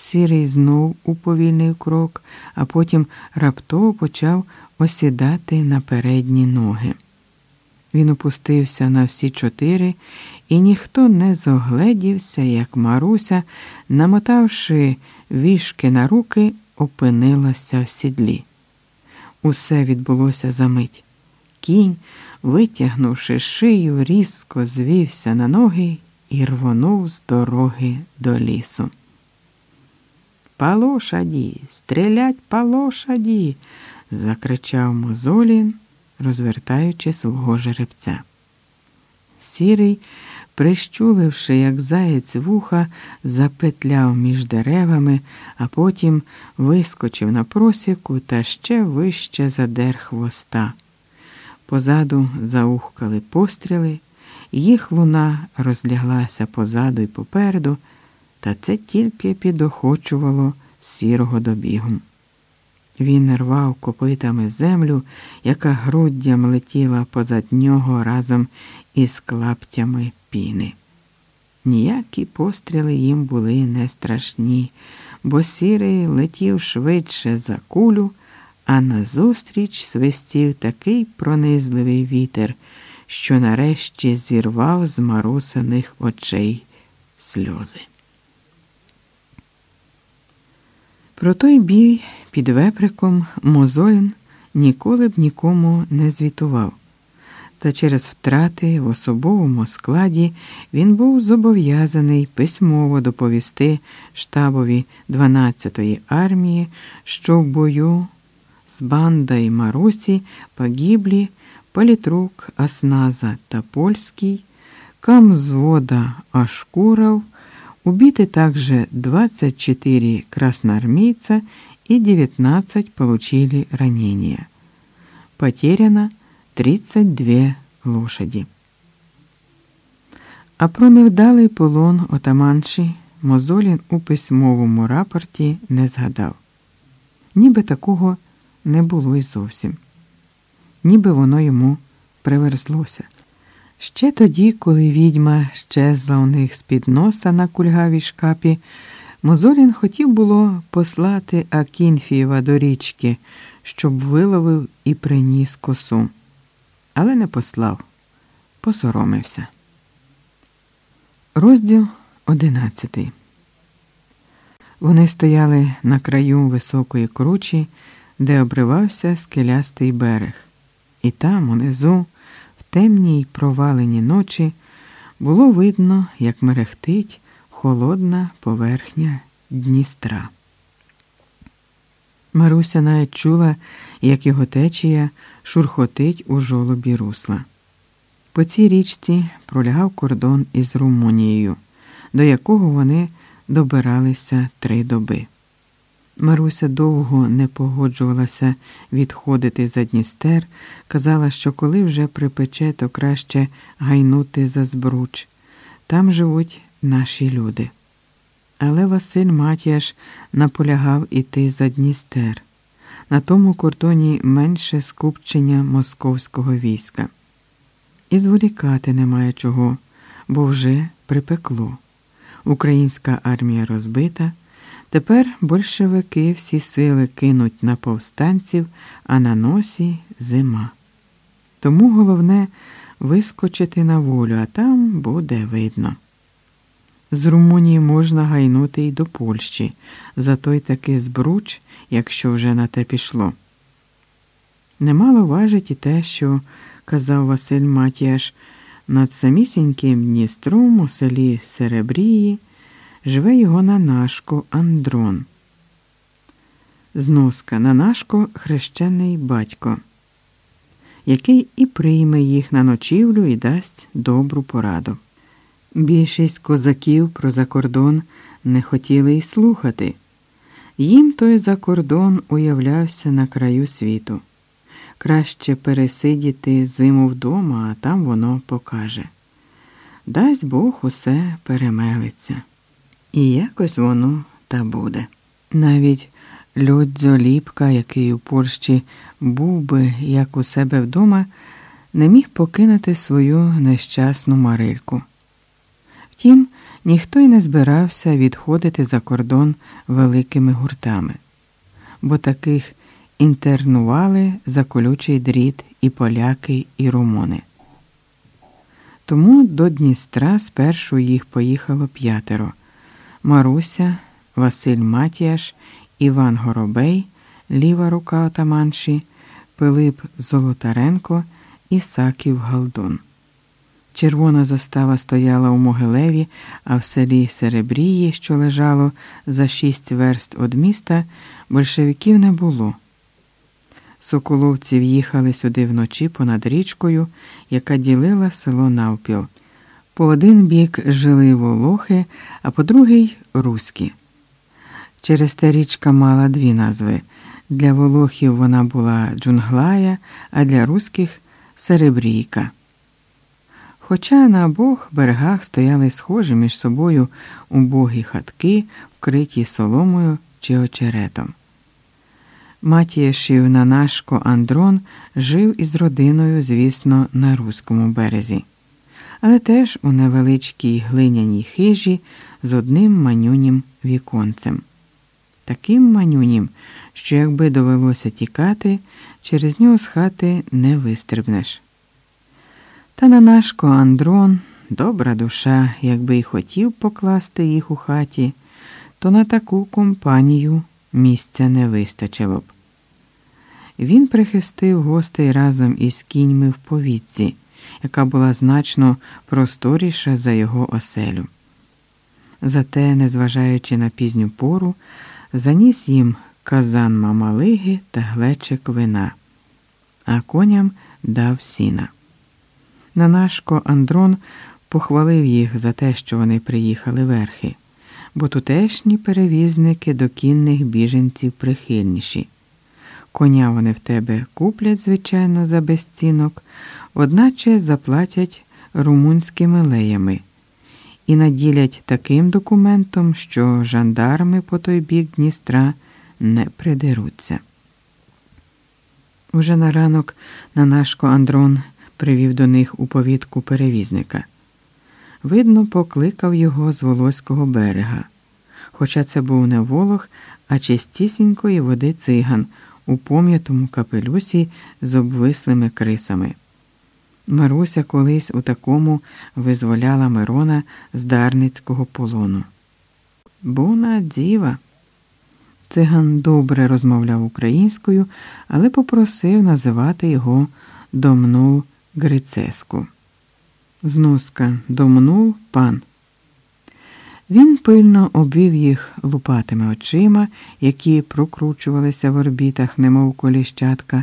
Сірий знов уповільнив крок, а потім раптово почав осідати на передні ноги. Він опустився на всі чотири, і ніхто не зогледівся, як Маруся, намотавши вішки на руки, опинилася в сідлі. Усе відбулося за мить. Кінь, витягнувши шию, різко звівся на ноги і рвонув з дороги до лісу. По лошаді, стрілять по лошаді, закричав Мозолін, розвертаючи свого жеребця. Сірий, прищуливши, як заєць вуха, запетляв між деревами, а потім вискочив на просіку та ще вище задер хвоста. Позаду заухкали постріли, їх луна розляглася позаду і попереду, та це тільки підохочувало сірого добігу. Він рвав копитами землю, яка груддям летіла позад нього разом із клаптями піни. Ніякі постріли їм були не страшні, бо сірий летів швидше за кулю, а назустріч свистів такий пронизливий вітер, що нарешті зірвав з марусиних очей сльози. Про той бій під веприком Мозолін ніколи б нікому не звітував, та через втрати в особовому складі він був зобов'язаний письмово доповісти штабові 12-ї армії, що в бою з бандой Марусі погибли политрук Осназа та Польский, комзвода Ашкуров, убиты также 24 красноармейца и 19 получили ранения. Потеряно 32 лошади. А про невдалий полон отаманші Мозолін у письмовому рапорті не згадав. Ніби такого не було й зовсім, ніби воно йому приверзлося. Ще тоді, коли відьма щезла у них з-під носа на кульгавій шкапі, Мозолін хотів було послати Акінфієва до річки, щоб виловив і приніс косу, але не послав, посоромився. Розділ одинадцятий. Вони стояли на краю високої кручі, де обривався скелястий берег, і там, унизу, темній проваленій ночі, було видно, як мерехтить холодна поверхня Дністра. Маруся навіть чула, як його течія шурхотить у жолобі русла. По цій річці пролягав кордон із Румунією, до якого вони добиралися три доби. Маруся довго не погоджувалася відходити за Дністер, казала, що коли вже припече, то краще гайнути за збруч. Там живуть наші люди. Але Василь Матіаш наполягав іти за Дністер. На тому кордоні менше скупчення московського війська. І зволікати немає чого, бо вже припекло. Українська армія розбита. Тепер большевики всі сили кинуть на повстанців, а на носі зима. Тому головне вискочити на волю, а там буде видно. З Румунії можна гайнути й до Польщі, зато й таки збруч, якщо вже на те пішло. Немало важить і те, що казав Василь Матіаш, над самісіньким Дністром у селі Серебрії живе його Нанашко Андрон. Зноска Нанашко хрещений батько, який і прийме їх на ночівлю і дасть добру пораду. Більшість козаків про закордон не хотіли й слухати. Їм той закордон уявлявся на краю світу. Краще пересидіти зиму вдома, а там воно покаже. Дасть Бог усе перемелиться. І якось воно та буде. Навіть Льодзьо Ліпка, який у Польщі був би як у себе вдома, не міг покинути свою нещасну Марильку. Втім, ніхто й не збирався відходити за кордон великими гуртами, бо таких інтернували за колючий дріт і поляки, і румуни. Тому до Дністра спершу їх поїхало п'ятеро Маруся, Василь Матіяш, Іван Горобей, ліва рука отаманші, Пилип Золотаренко і Саків Галдун. Червона застава стояла у Могилеві, а в селі Серебрії, що лежало за шість верст від міста, большевиків не було. Соколовці в'їхали сюди вночі понад річкою, яка ділила село навпіл. По один бік жили волохи, а по другий руські. Через те річка мала дві назви. Для волохів вона була джунглая, а для руських серебрійка. Хоча на обох берегах стояли схожі між собою убогі хатки, вкриті соломою чи очеретом. Матієшів Нанашко Андрон жив із родиною, звісно, на руському березі, але теж у невеличкій глиняній хижі з одним манюнім віконцем. Таким манюнім, що якби довелося тікати, через нього з хати не вистрибнеш. Та Нанашко Андрон, добра душа, якби й хотів покласти їх у хаті, то на таку компанію місця не вистачило б. Він прихистив гостей разом із кіньми в повітці, яка була значно просторіша за його оселю. Зате, незважаючи на пізню пору, заніс їм казан мамалиги та глечик вина, а коням дав сіна. Нанашко Андрон похвалив їх за те, що вони приїхали верхи, бо тутешні перевізники до кінних біженців прихильніші. Коня вони в тебе куплять, звичайно, за безцінок, одначе заплатять румунськими леями і наділять таким документом, що жандарми по той бік Дністра не придеруться. Уже на ранок Нанашко Андрон привів до них у повітку перевізника. Видно, покликав його з Волоського берега, хоча це був не волох, а чистісінької води циган у пом'ятому капелюсі з обвислими крисами. Маруся колись у такому визволяла Мирона з Дарницького полону. Буна діва. Циган добре розмовляв українською, але попросив називати його Домнул Грицеску. Зноска Домнул пан. Він пильно обвів їх лупатими очима, які прокручувалися в орбітах, немов коліщатка.